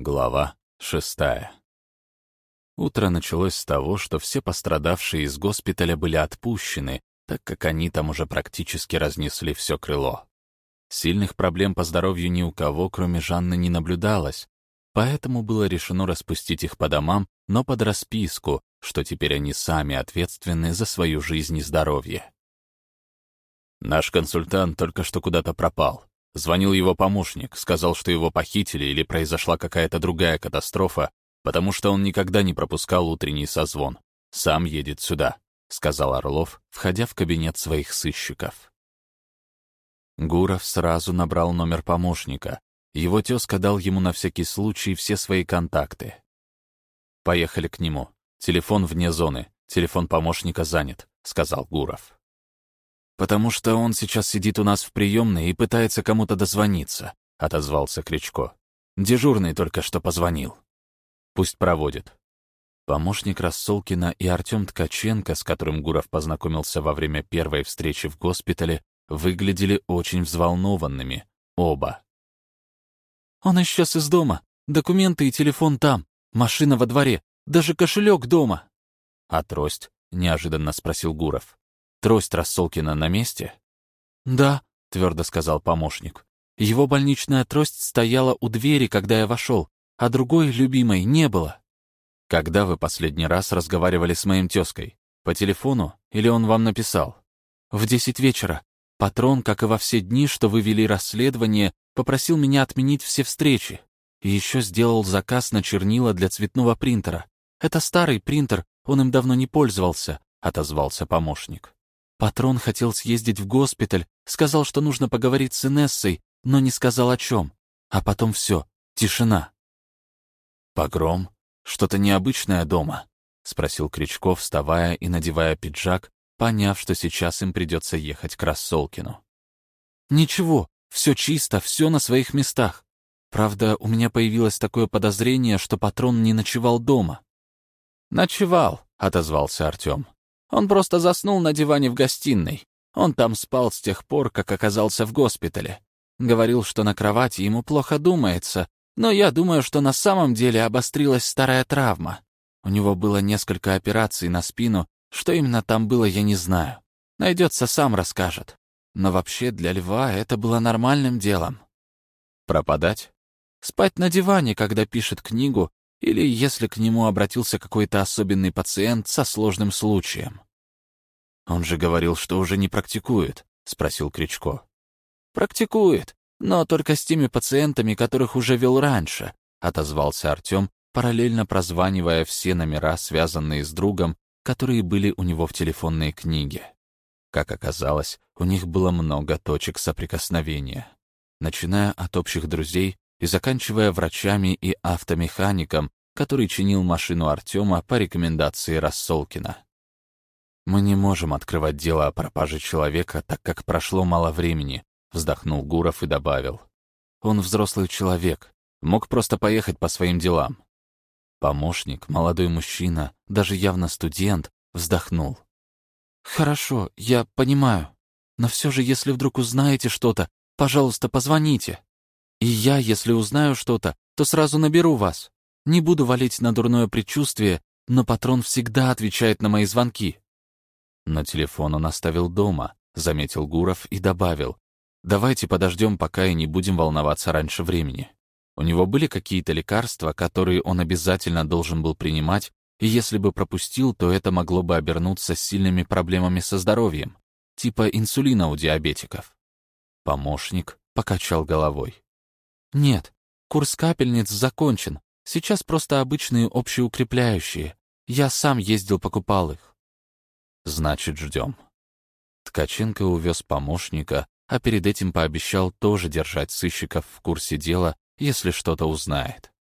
Глава шестая. Утро началось с того, что все пострадавшие из госпиталя были отпущены, так как они там уже практически разнесли все крыло. Сильных проблем по здоровью ни у кого, кроме Жанны, не наблюдалось, поэтому было решено распустить их по домам, но под расписку, что теперь они сами ответственны за свою жизнь и здоровье. Наш консультант только что куда-то пропал. Звонил его помощник, сказал, что его похитили или произошла какая-то другая катастрофа, потому что он никогда не пропускал утренний созвон. Сам едет сюда, — сказал Орлов, входя в кабинет своих сыщиков. Гуров сразу набрал номер помощника. Его тезка дал ему на всякий случай все свои контакты. «Поехали к нему. Телефон вне зоны. Телефон помощника занят», — сказал Гуров. «Потому что он сейчас сидит у нас в приемной и пытается кому-то дозвониться», — отозвался Кричко. «Дежурный только что позвонил. Пусть проводит». Помощник Рассолкина и Артем Ткаченко, с которым Гуров познакомился во время первой встречи в госпитале, выглядели очень взволнованными. Оба. «Он исчез из дома. Документы и телефон там. Машина во дворе. Даже кошелек дома». «А трость?» — неожиданно спросил Гуров. Трость Рассолкина на месте? Да, твердо сказал помощник. Его больничная трость стояла у двери, когда я вошел, а другой, любимой, не было. Когда вы последний раз разговаривали с моим тезкой? По телефону или он вам написал? В десять вечера. Патрон, как и во все дни, что вы вели расследование, попросил меня отменить все встречи. И еще сделал заказ на чернила для цветного принтера. Это старый принтер, он им давно не пользовался, отозвался помощник. Патрон хотел съездить в госпиталь, сказал, что нужно поговорить с Инессой, но не сказал о чем. А потом все, тишина. «Погром? Что-то необычное дома?» — спросил Кричков, вставая и надевая пиджак, поняв, что сейчас им придется ехать к Рассолкину. «Ничего, все чисто, все на своих местах. Правда, у меня появилось такое подозрение, что патрон не ночевал дома». «Ночевал», — отозвался Артем. Он просто заснул на диване в гостиной. Он там спал с тех пор, как оказался в госпитале. Говорил, что на кровати ему плохо думается, но я думаю, что на самом деле обострилась старая травма. У него было несколько операций на спину, что именно там было, я не знаю. Найдется, сам расскажет. Но вообще для льва это было нормальным делом. Пропадать? Спать на диване, когда пишет книгу, или если к нему обратился какой-то особенный пациент со сложным случаем. «Он же говорил, что уже не практикует», — спросил Кричко. «Практикует, но только с теми пациентами, которых уже вел раньше», — отозвался Артем, параллельно прозванивая все номера, связанные с другом, которые были у него в телефонной книге. Как оказалось, у них было много точек соприкосновения. Начиная от общих друзей и заканчивая врачами и автомехаником, который чинил машину Артема по рекомендации Рассолкина. «Мы не можем открывать дело о пропаже человека, так как прошло мало времени», — вздохнул Гуров и добавил. «Он взрослый человек, мог просто поехать по своим делам». Помощник, молодой мужчина, даже явно студент, вздохнул. «Хорошо, я понимаю. Но все же, если вдруг узнаете что-то, пожалуйста, позвоните». И я, если узнаю что-то, то сразу наберу вас. Не буду валить на дурное предчувствие, но патрон всегда отвечает на мои звонки». Но телефон он оставил дома, заметил Гуров и добавил. «Давайте подождем, пока и не будем волноваться раньше времени. У него были какие-то лекарства, которые он обязательно должен был принимать, и если бы пропустил, то это могло бы обернуться сильными проблемами со здоровьем, типа инсулина у диабетиков». Помощник покачал головой. «Нет, курс капельниц закончен. Сейчас просто обычные общеукрепляющие. Я сам ездил, покупал их». «Значит, ждем». Ткаченко увез помощника, а перед этим пообещал тоже держать сыщиков в курсе дела, если что-то узнает.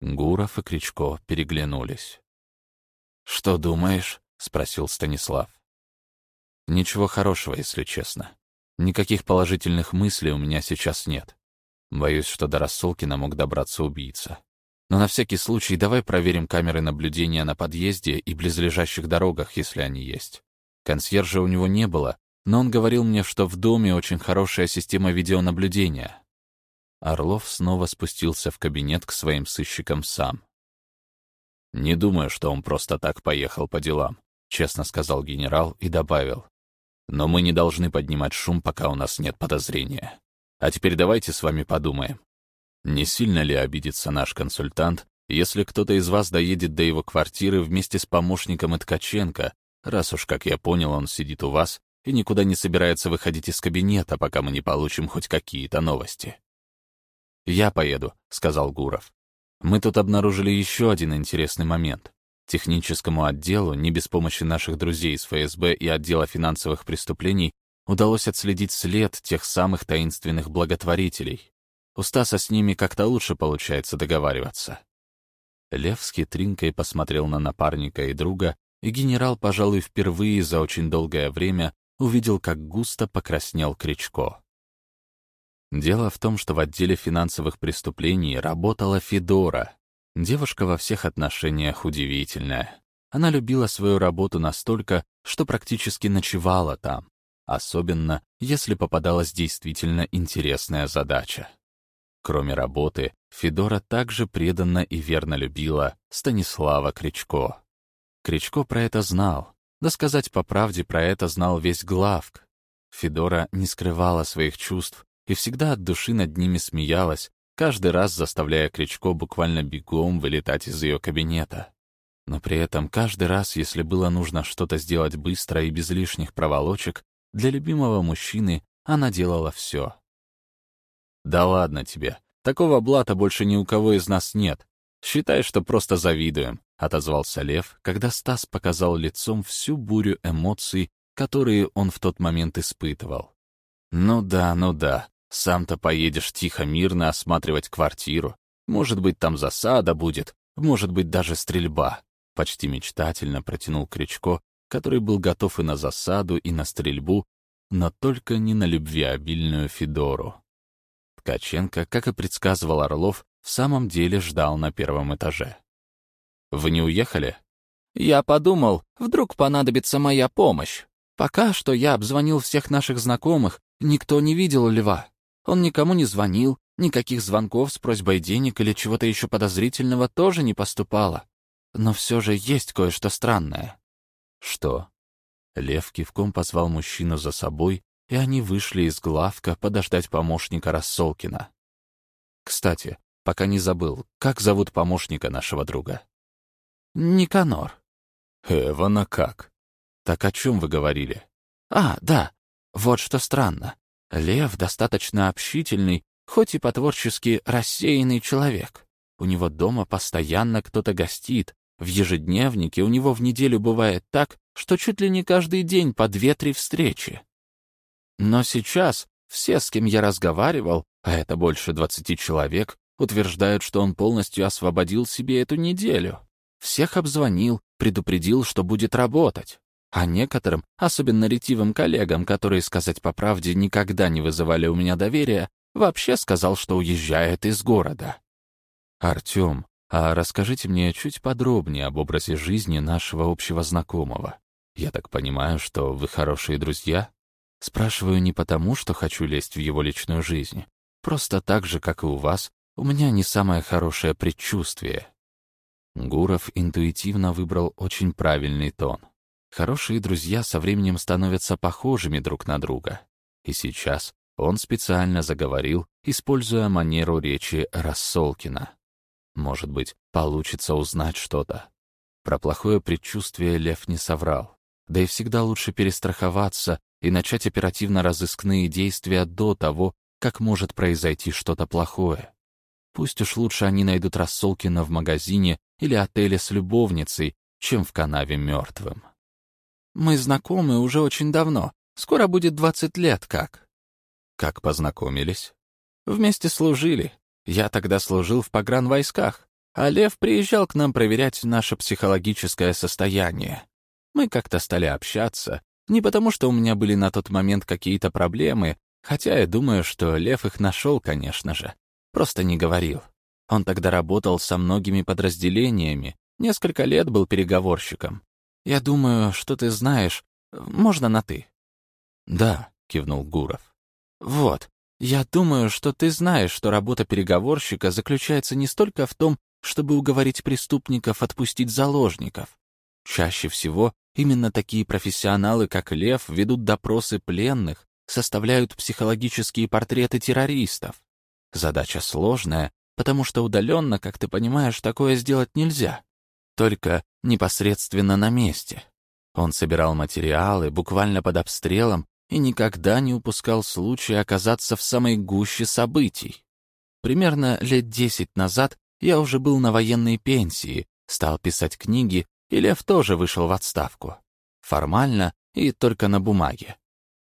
Гуров и Кричко переглянулись. «Что думаешь?» — спросил Станислав. «Ничего хорошего, если честно. Никаких положительных мыслей у меня сейчас нет. Боюсь, что до Рассолкина мог добраться убийца. Но на всякий случай давай проверим камеры наблюдения на подъезде и близлежащих дорогах, если они есть. Консьержа у него не было, но он говорил мне, что в доме очень хорошая система видеонаблюдения. Орлов снова спустился в кабинет к своим сыщикам сам. «Не думаю, что он просто так поехал по делам», — честно сказал генерал и добавил. «Но мы не должны поднимать шум, пока у нас нет подозрения. А теперь давайте с вами подумаем. Не сильно ли обидится наш консультант, если кто-то из вас доедет до его квартиры вместе с помощником и Ткаченко, раз уж, как я понял, он сидит у вас и никуда не собирается выходить из кабинета, пока мы не получим хоть какие-то новости?» «Я поеду», — сказал Гуров. «Мы тут обнаружили еще один интересный момент. Техническому отделу, не без помощи наших друзей из ФСБ и отдела финансовых преступлений, удалось отследить след тех самых таинственных благотворителей. У Стаса с ними как-то лучше получается договариваться». Лев с хитринкой посмотрел на напарника и друга, и генерал, пожалуй, впервые за очень долгое время увидел, как густо покраснел Кричко. Дело в том, что в отделе финансовых преступлений работала Федора. Девушка во всех отношениях удивительная. Она любила свою работу настолько, что практически ночевала там, особенно если попадалась действительно интересная задача. Кроме работы, Федора также преданно и верно любила Станислава Кричко. Кричко про это знал. Да сказать по правде, про это знал весь главк. Федора не скрывала своих чувств и всегда от души над ними смеялась, каждый раз заставляя Кричко буквально бегом вылетать из ее кабинета. Но при этом каждый раз, если было нужно что-то сделать быстро и без лишних проволочек, для любимого мужчины она делала все. «Да ладно тебе, такого блата больше ни у кого из нас нет. Считай, что просто завидуем», — отозвался Лев, когда Стас показал лицом всю бурю эмоций, которые он в тот момент испытывал. «Ну да, ну да, сам-то поедешь тихо-мирно осматривать квартиру. Может быть, там засада будет, может быть, даже стрельба. Почти мечтательно протянул Кричко, который был готов и на засаду, и на стрельбу, но только не на любвеобильную Федору. Ткаченко, как и предсказывал Орлов, в самом деле ждал на первом этаже. «Вы не уехали?» «Я подумал, вдруг понадобится моя помощь. Пока что я обзвонил всех наших знакомых, никто не видел льва. Он никому не звонил, никаких звонков с просьбой денег или чего-то еще подозрительного тоже не поступало. Но все же есть кое-что странное. Что? Лев кивком позвал мужчину за собой, и они вышли из главка подождать помощника Рассолкина. Кстати, пока не забыл, как зовут помощника нашего друга? Никанор. Эвана как? Так о чем вы говорили? А, да, вот что странно. Лев достаточно общительный, хоть и по-творчески рассеянный человек. У него дома постоянно кто-то гостит. В ежедневнике у него в неделю бывает так, что чуть ли не каждый день по две-три встречи. Но сейчас все, с кем я разговаривал, а это больше двадцати человек, утверждают, что он полностью освободил себе эту неделю. Всех обзвонил, предупредил, что будет работать. А некоторым, особенно ретивым коллегам, которые, сказать по правде, никогда не вызывали у меня доверия, вообще сказал, что уезжает из города. «Артём, а расскажите мне чуть подробнее об образе жизни нашего общего знакомого. Я так понимаю, что вы хорошие друзья?» Спрашиваю не потому, что хочу лезть в его личную жизнь. Просто так же, как и у вас, у меня не самое хорошее предчувствие. Гуров интуитивно выбрал очень правильный тон. Хорошие друзья со временем становятся похожими друг на друга. И сейчас он специально заговорил, используя манеру речи Рассолкина. Может быть, получится узнать что-то. Про плохое предчувствие Лев не соврал. Да и всегда лучше перестраховаться и начать оперативно-розыскные действия до того, как может произойти что-то плохое. Пусть уж лучше они найдут Рассолкина в магазине или отеле с любовницей, чем в канаве мертвым. Мы знакомы уже очень давно. Скоро будет двадцать лет как. Как познакомились? Вместе служили. Я тогда служил в погранвойсках, а Лев приезжал к нам проверять наше психологическое состояние. Мы как-то стали общаться, не потому что у меня были на тот момент какие-то проблемы, хотя я думаю, что Лев их нашел, конечно же. Просто не говорил. Он тогда работал со многими подразделениями, несколько лет был переговорщиком. «Я думаю, что ты знаешь. Можно на «ты»?» «Да», — кивнул Гуров. «Вот. Я думаю, что ты знаешь, что работа переговорщика заключается не столько в том, чтобы уговорить преступников отпустить заложников. Чаще всего именно такие профессионалы, как Лев, ведут допросы пленных, составляют психологические портреты террористов. Задача сложная, потому что удаленно, как ты понимаешь, такое сделать нельзя. Только непосредственно на месте. Он собирал материалы буквально под обстрелом и никогда не упускал случая оказаться в самой гуще событий. Примерно лет десять назад я уже был на военной пенсии, стал писать книги, и Лев тоже вышел в отставку. Формально и только на бумаге.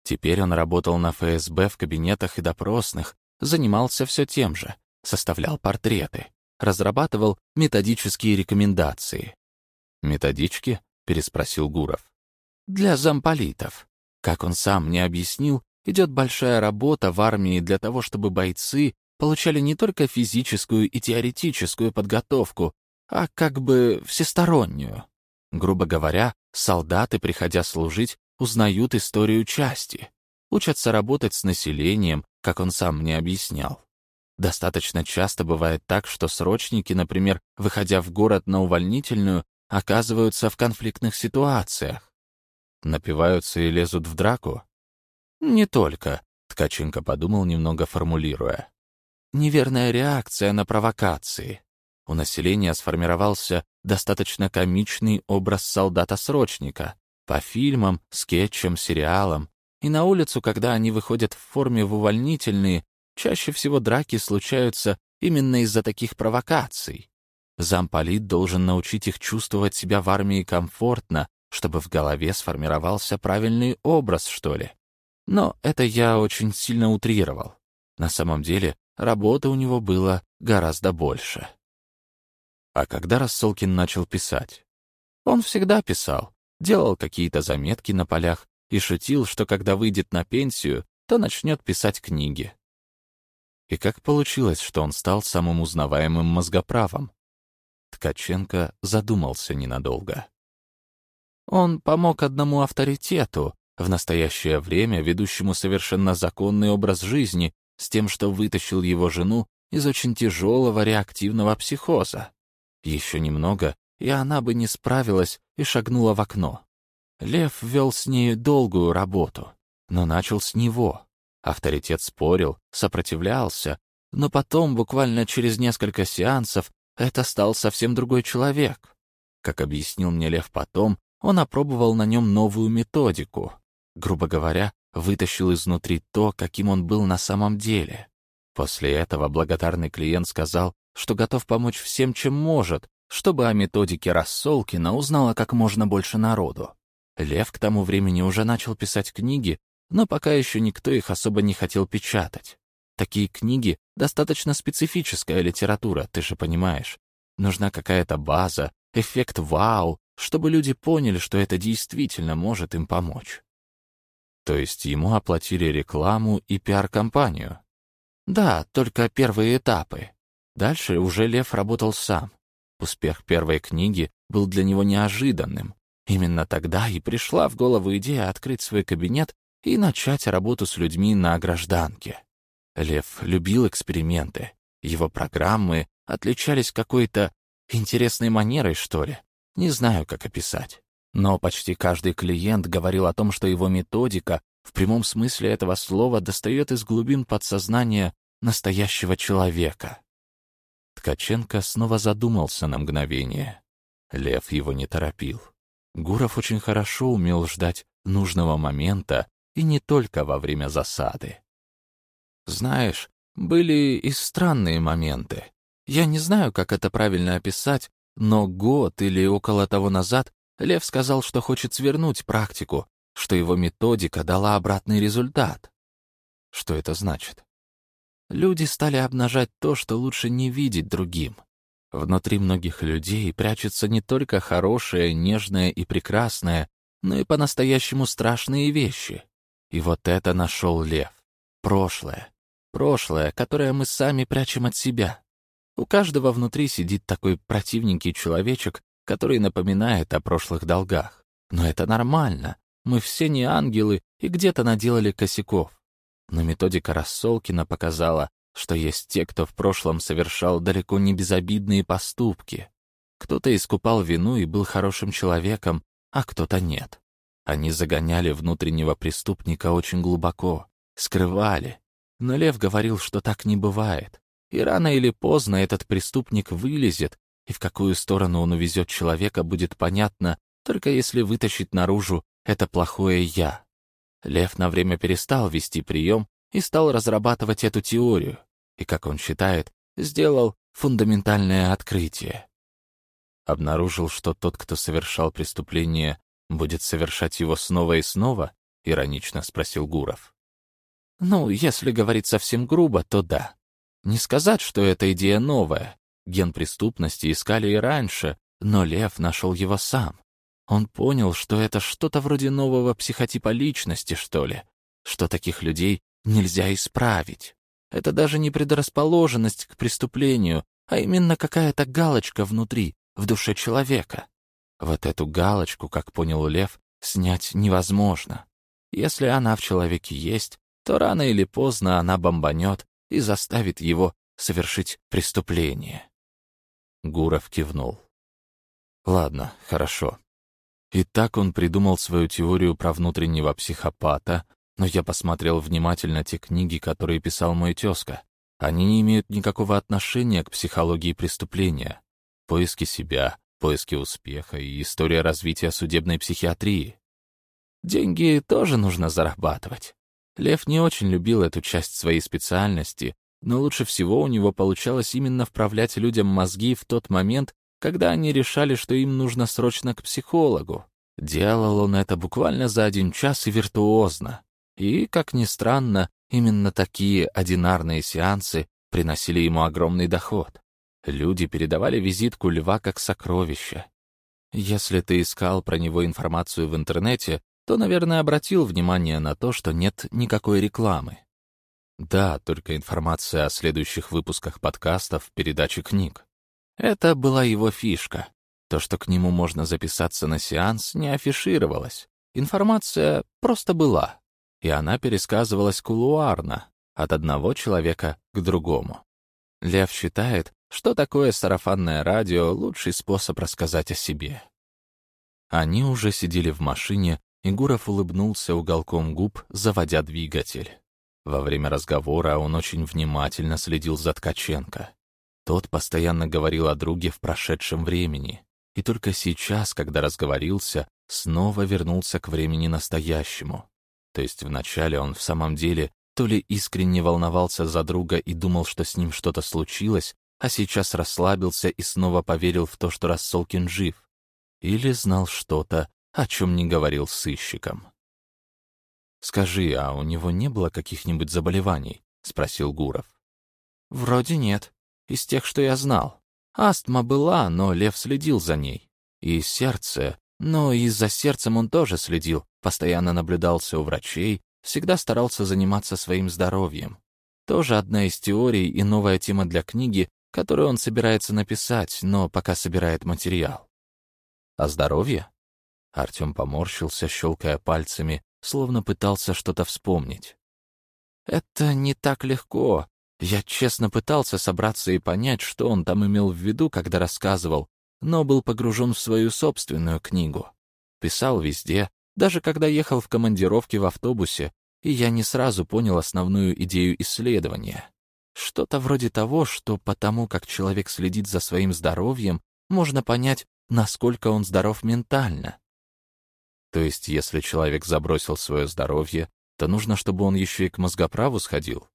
Теперь он работал на ФСБ в кабинетах и допросных, занимался все тем же, составлял портреты, разрабатывал методические рекомендации. «Методички?» — переспросил Гуров. «Для замполитов. Как он сам мне объяснил, идет большая работа в армии для того, чтобы бойцы получали не только физическую и теоретическую подготовку, а как бы всестороннюю. Грубо говоря, солдаты, приходя служить, узнают историю части, учатся работать с населением, как он сам мне объяснял. Достаточно часто бывает так, что срочники, например, выходя в город на увольнительную, оказываются в конфликтных ситуациях. Напиваются и лезут в драку? Не только, Ткаченко подумал, немного формулируя. Неверная реакция на провокации. У населения сформировался достаточно комичный образ солдата-срочника по фильмам, скетчам, сериалам. И на улицу, когда они выходят в форме в увольнительные, чаще всего драки случаются именно из-за таких провокаций. Замполит должен научить их чувствовать себя в армии комфортно, чтобы в голове сформировался правильный образ, что ли. Но это я очень сильно утрировал. На самом деле, работы у него было гораздо больше. А когда Рассолкин начал писать? Он всегда писал, делал какие-то заметки на полях и шутил, что когда выйдет на пенсию, то начнет писать книги. И как получилось, что он стал самым узнаваемым мозгоправом? Ткаченко задумался ненадолго. Он помог одному авторитету, в настоящее время ведущему совершенно законный образ жизни, с тем, что вытащил его жену из очень тяжелого реактивного психоза. Еще немного, и она бы не справилась и шагнула в окно. Лев вел с ней долгую работу, но начал с него. Авторитет спорил, сопротивлялся, но потом, буквально через несколько сеансов, это стал совсем другой человек. Как объяснил мне Лев потом, он опробовал на нем новую методику. Грубо говоря, вытащил изнутри то, каким он был на самом деле. После этого благодарный клиент сказал, что готов помочь всем, чем может, чтобы о методике Рассолкина узнало как можно больше народу. Лев к тому времени уже начал писать книги, но пока еще никто их особо не хотел печатать. Такие книги — достаточно специфическая литература, ты же понимаешь. Нужна какая-то база, эффект вау, чтобы люди поняли, что это действительно может им помочь. То есть ему оплатили рекламу и пиар-компанию? Да, только первые этапы. Дальше уже Лев работал сам. Успех первой книги был для него неожиданным. Именно тогда и пришла в голову идея открыть свой кабинет и начать работу с людьми на гражданке. Лев любил эксперименты. Его программы отличались какой-то интересной манерой, что ли. Не знаю, как описать. Но почти каждый клиент говорил о том, что его методика в прямом смысле этого слова достает из глубин подсознания настоящего человека. Ткаченко снова задумался на мгновение. Лев его не торопил. Гуров очень хорошо умел ждать нужного момента и не только во время засады. Знаешь, были и странные моменты. Я не знаю, как это правильно описать, но год или около того назад Лев сказал, что хочет свернуть практику, что его методика дала обратный результат. Что это значит? Люди стали обнажать то, что лучше не видеть другим. Внутри многих людей прячется не только хорошее, нежное и прекрасное, но и по-настоящему страшные вещи. И вот это нашел Лев. Прошлое. Прошлое, которое мы сами прячем от себя. У каждого внутри сидит такой противненький человечек, который напоминает о прошлых долгах. Но это нормально. Мы все не ангелы и где-то наделали косяков. Но методика Рассолкина показала, что есть те, кто в прошлом совершал далеко не безобидные поступки. Кто-то искупал вину и был хорошим человеком, а кто-то нет. Они загоняли внутреннего преступника очень глубоко, скрывали. Но Лев говорил, что так не бывает. И рано или поздно этот преступник вылезет, и в какую сторону он увезет человека, будет понятно, только если вытащить наружу это плохое «я». Лев на время перестал вести прием и стал разрабатывать эту теорию, и, как он считает, сделал фундаментальное открытие. Обнаружил, что тот, кто совершал преступление, будет совершать его снова и снова, иронично спросил Гуров. Ну, если говорить совсем грубо, то да. Не сказать, что эта идея новая. Ген преступности искали и раньше, но Лев нашел его сам. Он понял, что это что-то вроде нового психотипа личности, что ли, что таких людей нельзя исправить. Это даже не предрасположенность к преступлению, а именно какая-то галочка внутри, в душе человека. Вот эту галочку, как понял Лев, снять невозможно. Если она в человеке есть, то рано или поздно она бомбанет и заставит его совершить преступление. Гуров кивнул. Ладно, хорошо. И так он придумал свою теорию про внутреннего психопата, но я посмотрел внимательно те книги, которые писал мой тезка. Они не имеют никакого отношения к психологии преступления. Поиски себя, поиски успеха и история развития судебной психиатрии. Деньги тоже нужно зарабатывать. Лев не очень любил эту часть своей специальности, но лучше всего у него получалось именно вправлять людям мозги в тот момент, когда они решали, что им нужно срочно к психологу. Делал он это буквально за один час и виртуозно. И, как ни странно, именно такие одинарные сеансы приносили ему огромный доход. Люди передавали визитку льва как сокровище. Если ты искал про него информацию в интернете, то, наверное, обратил внимание на то, что нет никакой рекламы. Да, только информация о следующих выпусках подкастов, передачи книг. Это была его фишка. То, что к нему можно записаться на сеанс, не афишировалось. Информация просто была, и она пересказывалась кулуарно, от одного человека к другому. Лев считает, что такое сарафанное радио — лучший способ рассказать о себе. Они уже сидели в машине, и Гуров улыбнулся уголком губ, заводя двигатель. Во время разговора он очень внимательно следил за Ткаченко. Тот постоянно говорил о друге в прошедшем времени, и только сейчас, когда разговорился, снова вернулся к времени настоящему. То есть вначале он в самом деле то ли искренне волновался за друга и думал, что с ним что-то случилось, а сейчас расслабился и снова поверил в то, что Рассолкин жив, или знал что-то, о чем не говорил сыщикам. «Скажи, а у него не было каких-нибудь заболеваний?» — спросил Гуров. «Вроде нет из тех, что я знал. Астма была, но Лев следил за ней. И сердце, но и за сердцем он тоже следил, постоянно наблюдался у врачей, всегда старался заниматься своим здоровьем. Тоже одна из теорий и новая тема для книги, которую он собирается написать, но пока собирает материал. А здоровье? Артем поморщился, щелкая пальцами, словно пытался что-то вспомнить. «Это не так легко. Я честно пытался собраться и понять, что он там имел в виду, когда рассказывал, но был погружен в свою собственную книгу. Писал везде, даже когда ехал в командировке в автобусе, и я не сразу понял основную идею исследования. Что-то вроде того, что потому как человек следит за своим здоровьем, можно понять, насколько он здоров ментально. То есть, если человек забросил свое здоровье, то нужно, чтобы он еще и к мозгоправу сходил.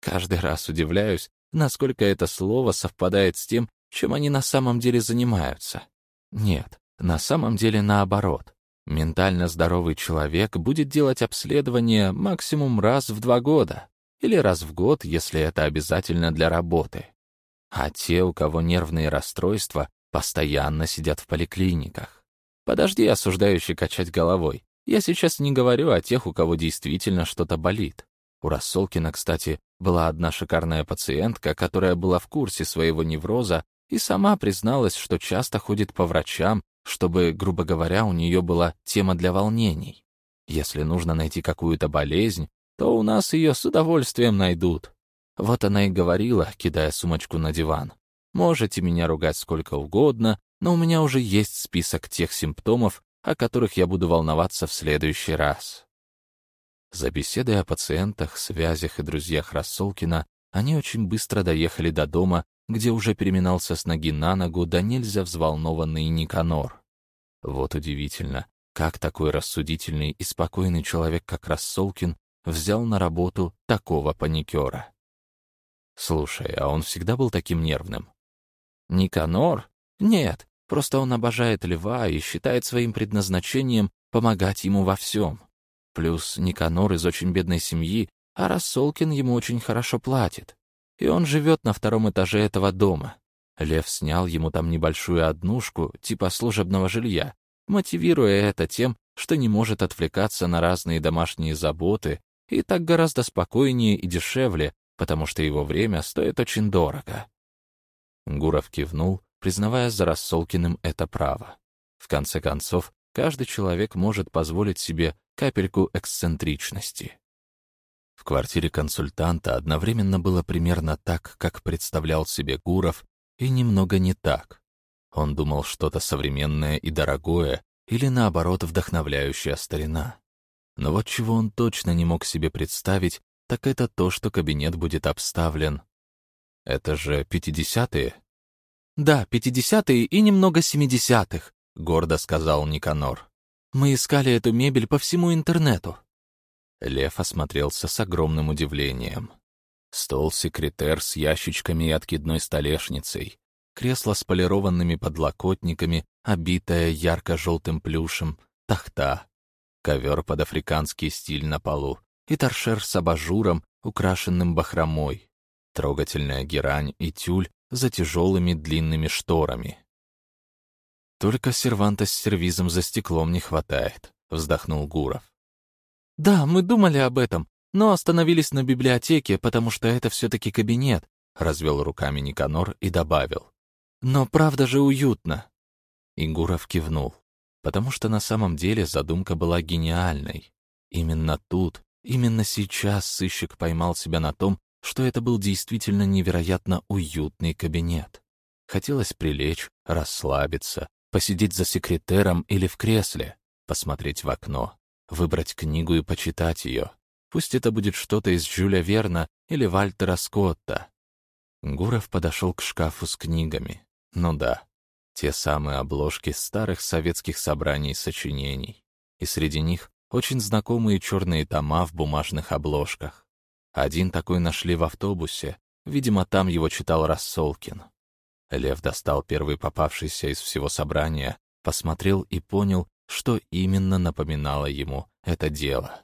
Каждый раз удивляюсь, насколько это слово совпадает с тем, чем они на самом деле занимаются. Нет, на самом деле наоборот. Ментально здоровый человек будет делать обследование максимум раз в два года или раз в год, если это обязательно для работы. А те, у кого нервные расстройства, постоянно сидят в поликлиниках. Подожди, осуждающий, качать головой. Я сейчас не говорю о тех, у кого действительно что-то болит. У Рассолкина, кстати, была одна шикарная пациентка, которая была в курсе своего невроза и сама призналась, что часто ходит по врачам, чтобы, грубо говоря, у нее была тема для волнений. Если нужно найти какую-то болезнь, то у нас ее с удовольствием найдут. Вот она и говорила, кидая сумочку на диван. Можете меня ругать сколько угодно, но у меня уже есть список тех симптомов, о которых я буду волноваться в следующий раз. За беседой о пациентах, связях и друзьях Рассолкина они очень быстро доехали до дома, где уже переминался с ноги на ногу да нельзя взволнованный Никанор. Вот удивительно, как такой рассудительный и спокойный человек, как Рассолкин, взял на работу такого паникера. Слушай, а он всегда был таким нервным? Никанор? Нет, просто он обожает Льва и считает своим предназначением помогать ему во всем. Плюс Никанор из очень бедной семьи, а Рассолкин ему очень хорошо платит. И он живет на втором этаже этого дома. Лев снял ему там небольшую однушку, типа служебного жилья, мотивируя это тем, что не может отвлекаться на разные домашние заботы, и так гораздо спокойнее и дешевле, потому что его время стоит очень дорого. Гуров кивнул, признавая за Рассолкиным это право. В конце концов, каждый человек может позволить себе капельку эксцентричности. В квартире консультанта одновременно было примерно так, как представлял себе Гуров, и немного не так. Он думал что-то современное и дорогое, или наоборот вдохновляющая старина. Но вот чего он точно не мог себе представить, так это то, что кабинет будет обставлен. Это же пятидесятые? Да, пятидесятые и немного семидесятых, гордо сказал Никанор. Мы искали эту мебель по всему интернету. Лев осмотрелся с огромным удивлением. Стол-секретер с ящичками и откидной столешницей, кресло с полированными подлокотниками, обитое ярко-желтым плюшем, тахта, ковер под африканский стиль на полу, и торшер с абажуром, украшенным бахромой, трогательная герань и тюль за тяжелыми длинными шторами. «Только серванта с сервизом за стеклом не хватает», — вздохнул Гуров. «Да, мы думали об этом, но остановились на библиотеке, потому что это все-таки кабинет», — развел руками Никанор и добавил. «Но правда же уютно». И Гуров кивнул, потому что на самом деле задумка была гениальной. Именно тут, Именно сейчас сыщик поймал себя на том, что это был действительно невероятно уютный кабинет. Хотелось прилечь, расслабиться, посидеть за секретером или в кресле, посмотреть в окно, выбрать книгу и почитать ее. Пусть это будет что-то из Жюля Верна или Вальтера Скотта. Гуров подошел к шкафу с книгами. Ну да, те самые обложки старых советских собраний сочинений. И среди них очень знакомые черные тома в бумажных обложках. Один такой нашли в автобусе, видимо, там его читал Рассолкин. Лев достал первый попавшийся из всего собрания, посмотрел и понял, что именно напоминало ему это дело.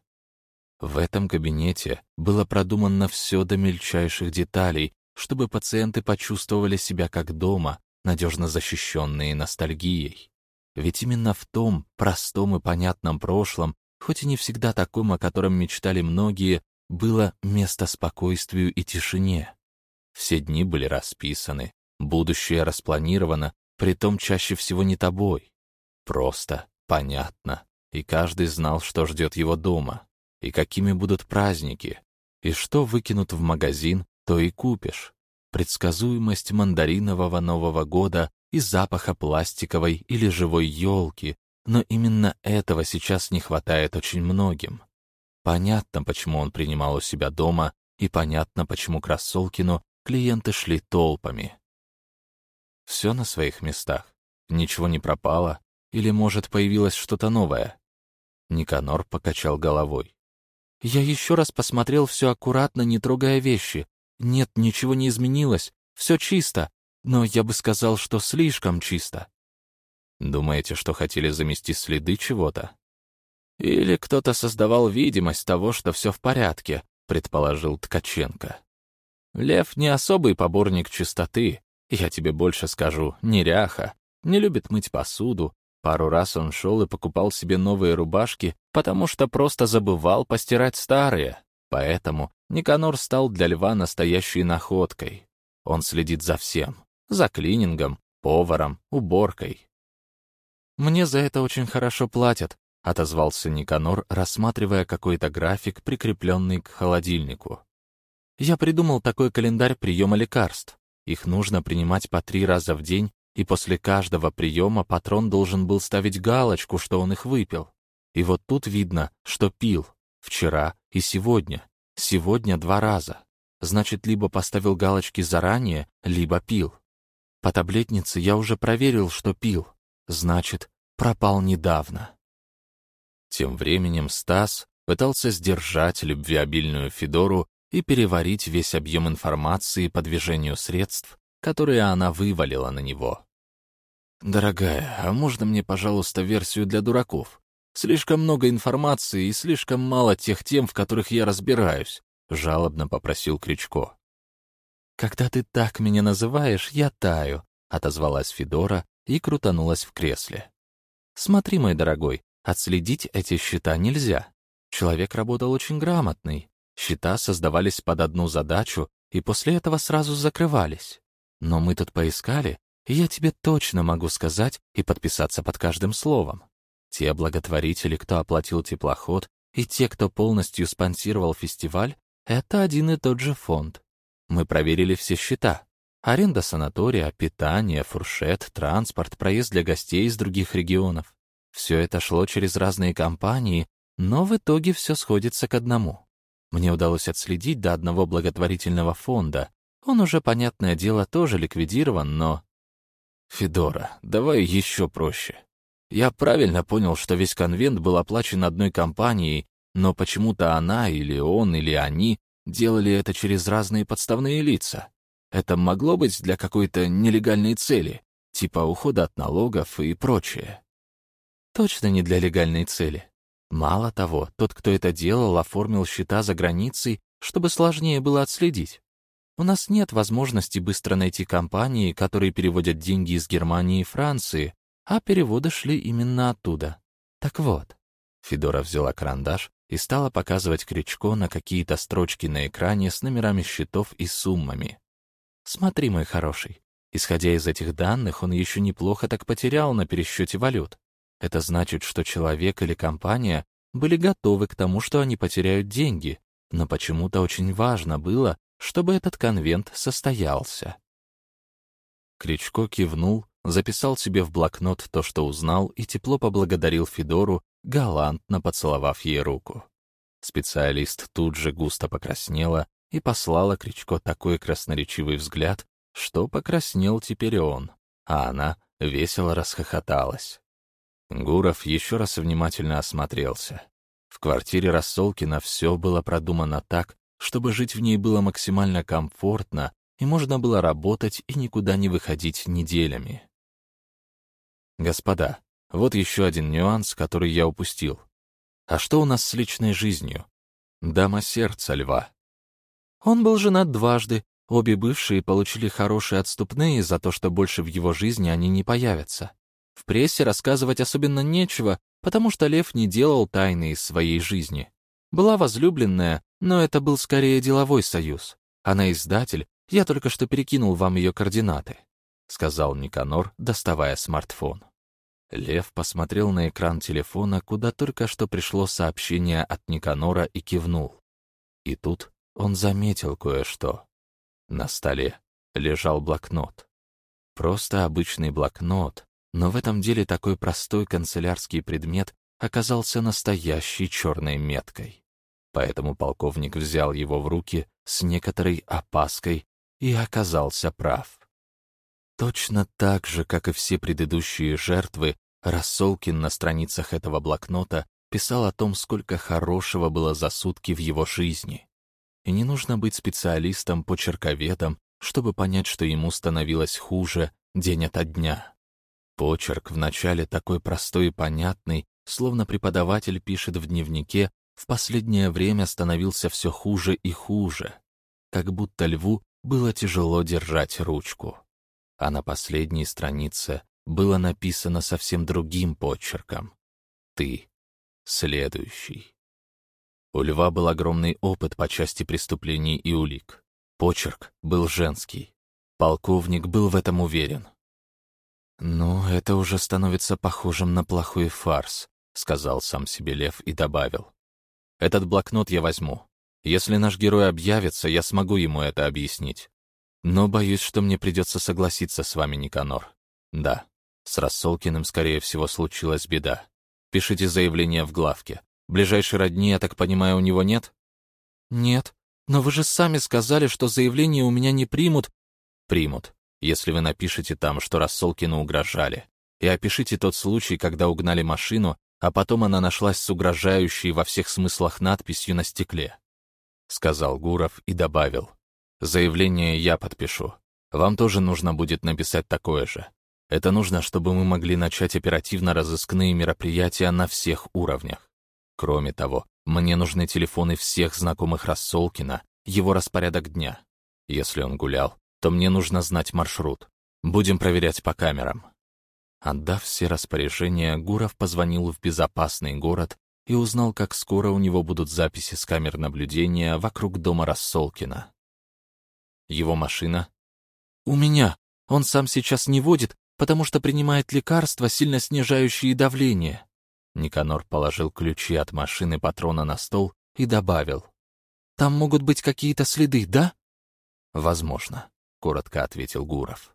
В этом кабинете было продумано все до мельчайших деталей, чтобы пациенты почувствовали себя как дома, надежно защищенные ностальгией. Ведь именно в том простом и понятном прошлом хоть и не всегда таком, о котором мечтали многие, было место спокойствию и тишине. Все дни были расписаны, будущее распланировано, притом чаще всего не тобой. Просто, понятно, и каждый знал, что ждет его дома, и какими будут праздники, и что выкинут в магазин, то и купишь. Предсказуемость мандаринового Нового года и запаха пластиковой или живой елки, но именно этого сейчас не хватает очень многим. Понятно, почему он принимал у себя дома, и понятно, почему к Рассолкину клиенты шли толпами. Все на своих местах. Ничего не пропало, или, может, появилось что-то новое? Никанор покачал головой. Я еще раз посмотрел все аккуратно, не трогая вещи. Нет, ничего не изменилось, все чисто, но я бы сказал, что слишком чисто. Думаете, что хотели замести следы чего-то? Или кто-то создавал видимость того, что все в порядке, предположил Ткаченко. Лев не особый поборник чистоты, я тебе больше скажу, неряха, не любит мыть посуду. Пару раз он шел и покупал себе новые рубашки, потому что просто забывал постирать старые. Поэтому Никанор стал для льва настоящей находкой. Он следит за всем. За клинингом, поваром, уборкой. «Мне за это очень хорошо платят», — отозвался Никанор, рассматривая какой-то график, прикрепленный к холодильнику. «Я придумал такой календарь приема лекарств. Их нужно принимать по три раза в день, и после каждого приема патрон должен был ставить галочку, что он их выпил. И вот тут видно, что пил. Вчера и сегодня. Сегодня два раза. Значит, либо поставил галочки заранее, либо пил. По таблетнице я уже проверил, что пил. Значит, пропал недавно. Тем временем Стас пытался сдержать любвеобильную Федору и переварить весь объем информации по движению средств, которые она вывалила на него. «Дорогая, а можно мне, пожалуйста, версию для дураков? Слишком много информации и слишком мало тех тем, в которых я разбираюсь», — жалобно попросил Кричко. «Когда ты так меня называешь, я таю», — отозвалась Федора и крутанулась в кресле. «Смотри, мой дорогой, Отследить эти счета нельзя. Человек работал очень грамотный. Счета создавались под одну задачу и после этого сразу закрывались. Но мы тут поискали, и я тебе точно могу сказать и подписаться под каждым словом. Те благотворители, кто оплатил теплоход, и те, кто полностью спонсировал фестиваль, это один и тот же фонд. Мы проверили все счета. Аренда санатория, питание, фуршет, транспорт, проезд для гостей из других регионов. Все это шло через разные компании, но в итоге все сходится к одному. Мне удалось отследить до одного благотворительного фонда. Он уже, понятное дело, тоже ликвидирован, но... Федора, давай еще проще. Я правильно понял, что весь конвент был оплачен одной компанией, но почему-то она или он или они делали это через разные подставные лица. Это могло быть для какой-то нелегальной цели, типа ухода от налогов и прочее. Точно не для легальной цели. Мало того, тот, кто это делал, оформил счета за границей, чтобы сложнее было отследить. У нас нет возможности быстро найти компании, которые переводят деньги из Германии и Франции, а переводы шли именно оттуда. Так вот, Федора взяла карандаш и стала показывать Крючко на какие-то строчки на экране с номерами счетов и суммами. «Смотри, мой хороший, исходя из этих данных, он еще неплохо так потерял на пересчете валют. Это значит, что человек или компания были готовы к тому, что они потеряют деньги, но почему-то очень важно было, чтобы этот конвент состоялся. Кричко кивнул, записал себе в блокнот то, что узнал, и тепло поблагодарил Федору, галантно поцеловав ей руку. Специалист тут же густо покраснела и послала Кричко такой красноречивый взгляд, что покраснел теперь он, а она весело расхохоталась. Гуров еще раз внимательно осмотрелся. В квартире Рассолкина все было продумано так, чтобы жить в ней было максимально комфортно и можно было работать и никуда не выходить неделями. Господа, вот еще один нюанс, который я упустил. А что у нас с личной жизнью? Дама сердца льва. Он был женат дважды, обе бывшие получили хорошие отступные за то, что больше в его жизни они не появятся. В прессе рассказывать особенно нечего, потому что Лев не делал тайны из своей жизни. Была возлюбленная, но это был скорее деловой союз. Она издатель, я только что перекинул вам ее координаты», — сказал Никанор, доставая смартфон. Лев посмотрел на экран телефона, куда только что пришло сообщение от Никанора и кивнул. И тут он заметил кое-что. На столе лежал блокнот. Просто обычный блокнот, но в этом деле такой простой канцелярский предмет оказался настоящей черной меткой. Поэтому полковник взял его в руки с некоторой опаской и оказался прав. Точно так же, как и все предыдущие жертвы, Рассолкин на страницах этого блокнота писал о том, сколько хорошего было за сутки в его жизни. И не нужно быть специалистом-почерковедом, чтобы понять, что ему становилось хуже день ото дня. Почерк вначале такой простой и понятный, словно преподаватель пишет в дневнике, в последнее время становился все хуже и хуже. Как будто льву было тяжело держать ручку. А на последней странице было написано совсем другим почерком. «Ты следующий». У льва был огромный опыт по части преступлений и улик. Почерк был женский. Полковник был в этом уверен. «Ну, это уже становится похожим на плохой фарс», — сказал сам себе Лев и добавил. «Этот блокнот я возьму. Если наш герой объявится, я смогу ему это объяснить. Но боюсь, что мне придется согласиться с вами, Никанор. Да, с Рассолкиным, скорее всего, случилась беда. Пишите заявление в главке. Ближайшей родни, я так понимаю, у него нет? Нет. Но вы же сами сказали, что заявление у меня не примут. Примут, если вы напишете там, что Рассолкину угрожали. И опишите тот случай, когда угнали машину, а потом она нашлась с угрожающей во всех смыслах надписью на стекле. Сказал Гуров и добавил. Заявление я подпишу. Вам тоже нужно будет написать такое же. Это нужно, чтобы мы могли начать оперативно-розыскные мероприятия на всех уровнях. Кроме того, мне нужны телефоны всех знакомых Рассолкина, его распорядок дня. Если он гулял, то мне нужно знать маршрут. Будем проверять по камерам. Отдав все распоряжения, Гуров позвонил в безопасный город и узнал, как скоро у него будут записи с камер наблюдения вокруг дома Рассолкина. Его машина? «У меня. Он сам сейчас не водит, потому что принимает лекарства, сильно снижающие давление». Никанор положил ключи от машины патрона на стол и добавил. «Там могут быть какие-то следы, да?» «Возможно», — коротко ответил Гуров.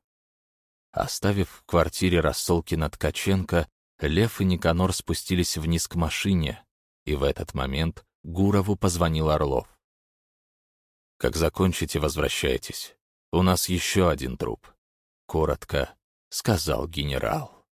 Оставив в квартире Рассолкина Ткаченко, Лев и Никанор спустились вниз к машине, и в этот момент Гурову позвонил Орлов. «Как закончите, возвращайтесь. У нас еще один труп», — коротко сказал генерал.